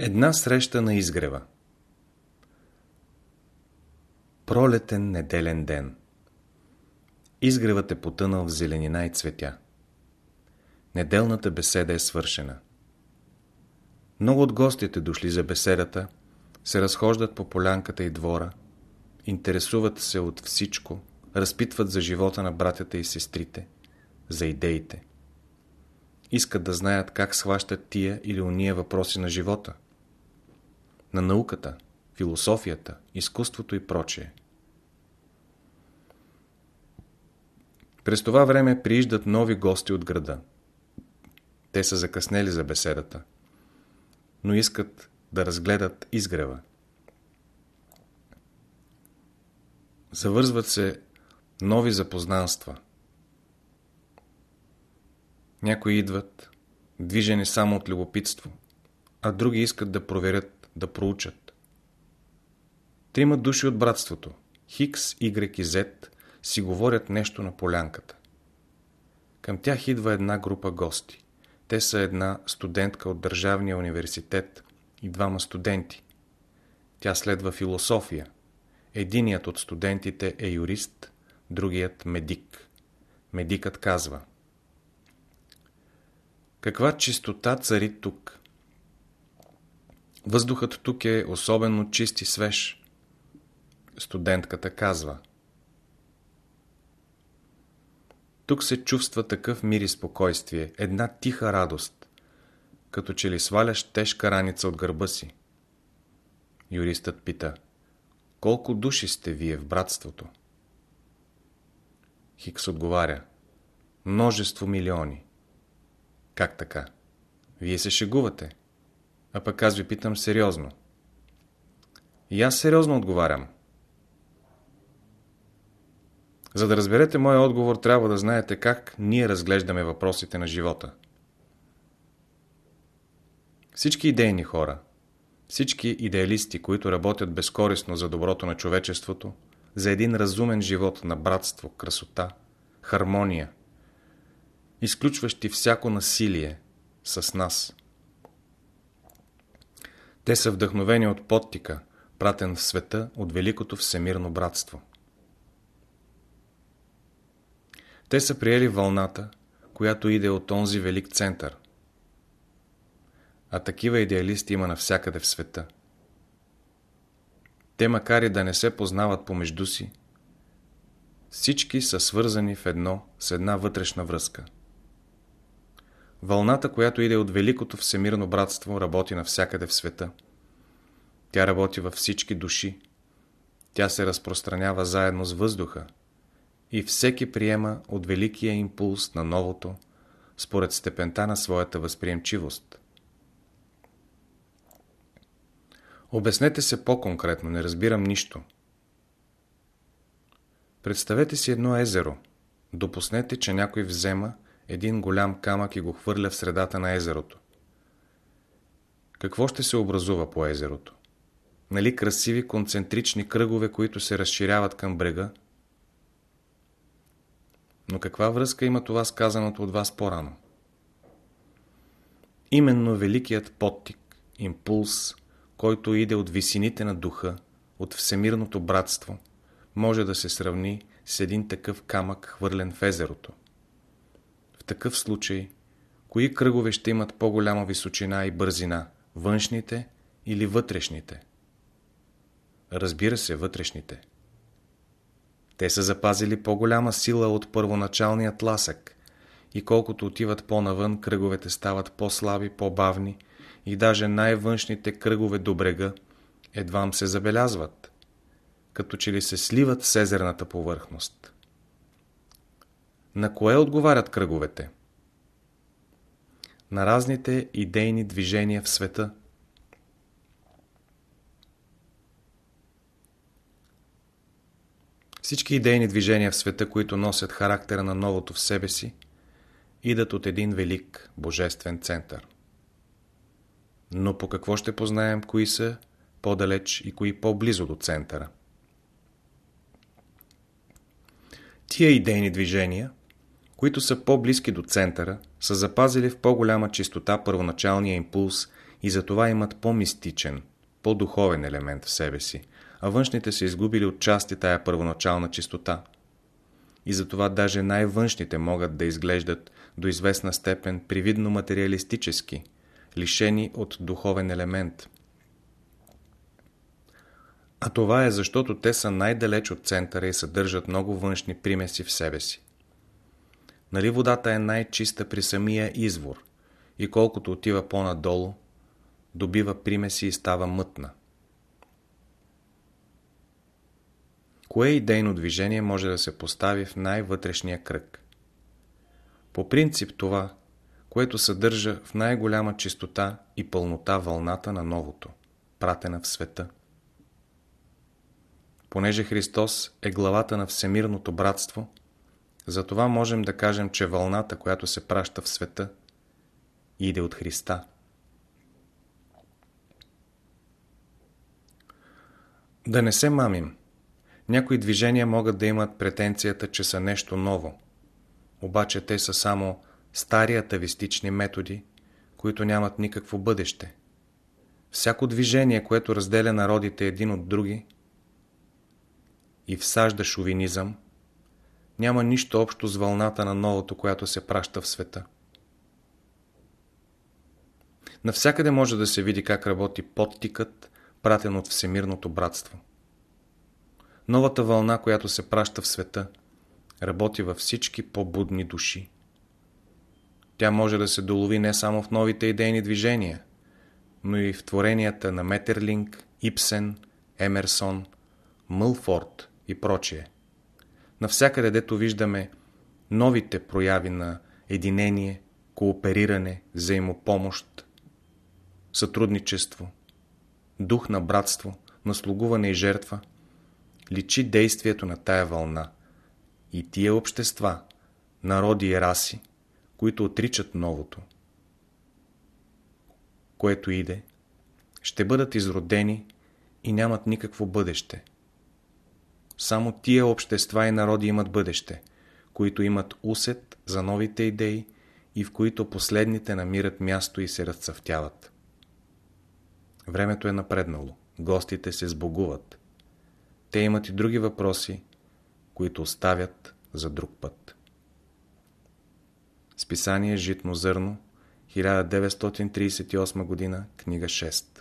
Една среща на изгрева Пролетен неделен ден Изгревът е потънал в зеленина и цветя. Неделната беседа е свършена. Много от гостите дошли за беседата се разхождат по полянката и двора, интересуват се от всичко, разпитват за живота на братята и сестрите, за идеите. Искат да знаят как схващат тия или уния въпроси на живота – на науката, философията, изкуството и прочее. През това време прииждат нови гости от града. Те са закъснели за беседата, но искат да разгледат изгрева. Завързват се нови запознанства. Някои идват, движени само от любопитство, а други искат да проверят да проучат. Трима души от братството, Хикс, Y и Z, си говорят нещо на полянката. Към тях идва една група гости. Те са една студентка от Държавния университет и двама студенти. Тя следва философия. Единият от студентите е юрист, другият медик. Медикът казва Каква чистота цари тук? Въздухът тук е особено чист и свеж. Студентката казва. Тук се чувства такъв мир и спокойствие, една тиха радост, като че ли сваляш тежка раница от гърба си. Юристът пита, колко души сте вие в братството? Хикс отговаря, множество милиони. Как така? Вие се шегувате. А пък аз ви питам сериозно. И аз сериозно отговарям. За да разберете моя отговор, трябва да знаете как ние разглеждаме въпросите на живота. Всички идейни хора, всички идеалисти, които работят безкорисно за доброто на човечеството, за един разумен живот на братство, красота, хармония, изключващи всяко насилие с нас – те са вдъхновени от подтика, пратен в света от Великото Всемирно братство. Те са приели вълната, която иде от онзи велик център. А такива идеалисти има навсякъде в света. Те, макар и да не се познават помежду си, всички са свързани в едно с една вътрешна връзка. Вълната, която иде от Великото Всемирно братство, работи навсякъде в света. Тя работи във всички души. Тя се разпространява заедно с въздуха и всеки приема от великия импулс на новото, според степента на своята възприемчивост. Обяснете се по-конкретно, не разбирам нищо. Представете си едно езеро. Допуснете, че някой взема един голям камък и го хвърля в средата на езерото. Какво ще се образува по езерото? Нали красиви концентрични кръгове, които се разширяват към брега? Но каква връзка има това с казаното от вас по-рано? Именно великият подтик, импулс, който иде от висините на духа, от всемирното братство, може да се сравни с един такъв камък, хвърлен в езерото такъв случай, кои кръгове ще имат по-голяма височина и бързина, външните или вътрешните? Разбира се, вътрешните. Те са запазили по-голяма сила от първоначалния тласък и колкото отиват по-навън, кръговете стават по-слаби, по-бавни и даже най-външните кръгове до брега едвам се забелязват, като че ли се сливат с езерната повърхност. На кое отговарят кръговете? На разните идейни движения в света. Всички идейни движения в света, които носят характера на новото в себе си, идат от един велик божествен център. Но по какво ще познаем кои са по-далеч и кои по-близо до центъра? Тия идейни движения които са по-близки до центъра, са запазили в по-голяма чистота първоначалния импулс и затова имат по-мистичен, по-духовен елемент в себе си, а външните са изгубили от части тая първоначална чистота. И затова даже най-външните могат да изглеждат до известна степен привидно материалистически, лишени от духовен елемент. А това е защото те са най-далеч от центъра и съдържат много външни примеси в себе си. Нали водата е най-чиста при самия извор и колкото отива по-надолу, добива примеси и става мътна. Кое идейно движение може да се постави в най-вътрешния кръг? По принцип това, което съдържа в най-голяма чистота и пълнота вълната на новото, пратена в света. Понеже Христос е главата на всемирното братство, затова можем да кажем, че вълната, която се праща в света, иде от Христа. Да не се мамим. Някои движения могат да имат претенцията, че са нещо ново. Обаче те са само стари атавистични методи, които нямат никакво бъдеще. Всяко движение, което разделя народите един от други и всажда шовинизъм, няма нищо общо с вълната на новото, която се праща в света. Навсякъде може да се види как работи подтикът, пратен от Всемирното братство. Новата вълна, която се праща в света, работи във всички по-будни души. Тя може да се долови не само в новите идейни движения, но и в творенията на Метерлинг, Ипсен, Емерсон, Мълфорд и прочие. Навсякъде, дето виждаме новите прояви на единение, коопериране, взаимопомощ, сътрудничество, дух на братство, на слугуване и жертва, личи действието на тая вълна. И тия общества, народи и раси, които отричат новото, което иде, ще бъдат изродени и нямат никакво бъдеще. Само тия общества и народи имат бъдеще, които имат усет за новите идеи и в които последните намират място и се разцъфтяват. Времето е напреднало, гостите се сбогуват. Те имат и други въпроси, които оставят за друг път. Списание Житно зърно, 1938 г., книга 6